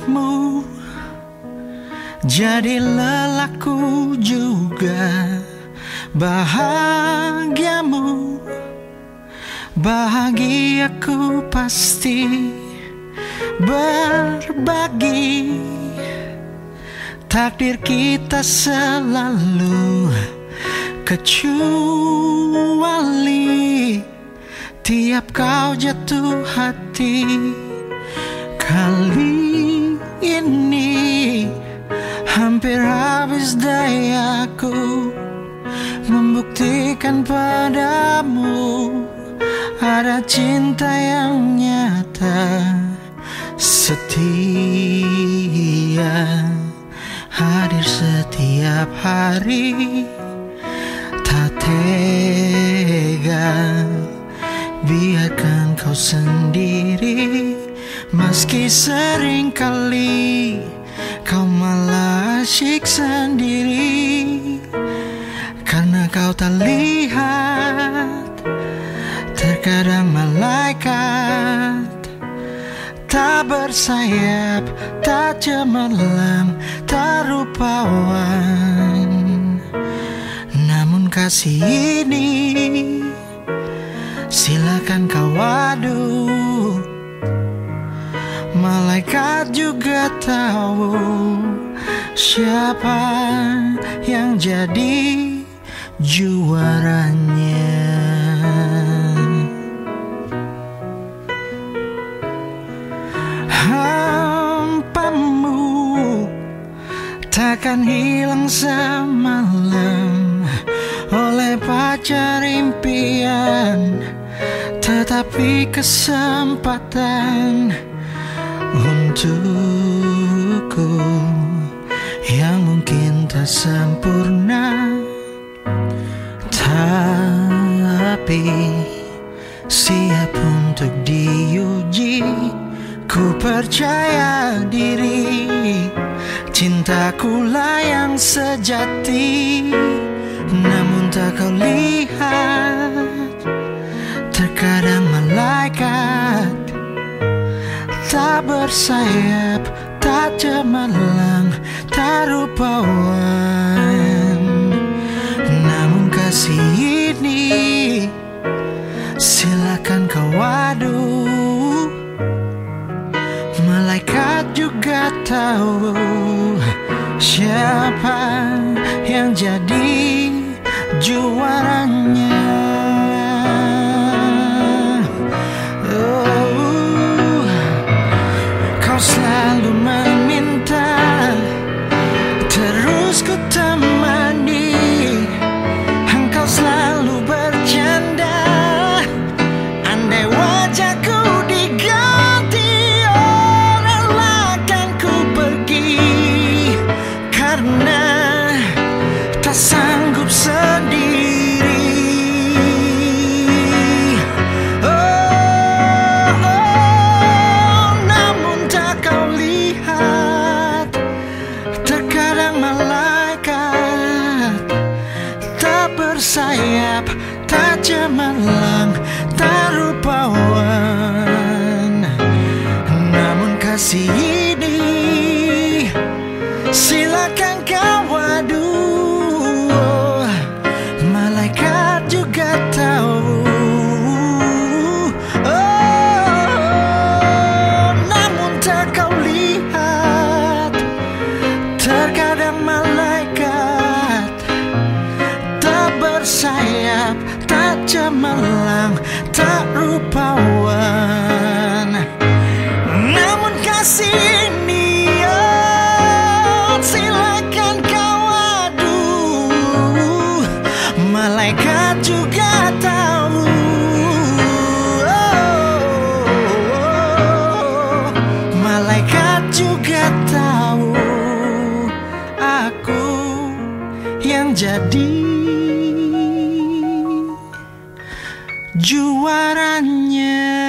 Lelahmu jadi lelahku juga Bahagiamu. Bahagiaku pasti berbagi. Takdir kita selalu kecuali Tiap kau jatuh hati Kali ini hampir habis dayaku Membuktikan padamu ada cinta yang nyata Setia hadir setiap hari. Tak tega biarkan kau sendiri Meski sering kali kau malah asyik sendiri Karena kau tak lihat Terkadang malaikat Tak bersayap, tak cemerlang, tak rupawan. Namun kasih ini Silakan kau adu juga tahu siapa yang jadi juaranya. Hampamu takkan hilang semalam oleh pacar impian, tetapi kesempatan untukku yang mungkin tak sempurna tapi siap untuk diuji. Ku percaya diri cintaku lah yang sejati. Namun tak kau lihat terkadang malaikat Bersayap, tak cemerlang, tak rupawan. Namun kasih ini silakan kau adu. Malaikat juga tahu siapa yang jadi juaranya tak cemerlang, tak rupawan. Namun kasih cemerlang, tak rupawan. Namun kasih oh, silakan kau adu Malaikat juga tahu. Malaikat juga tahu Aku yang jadi juaranya.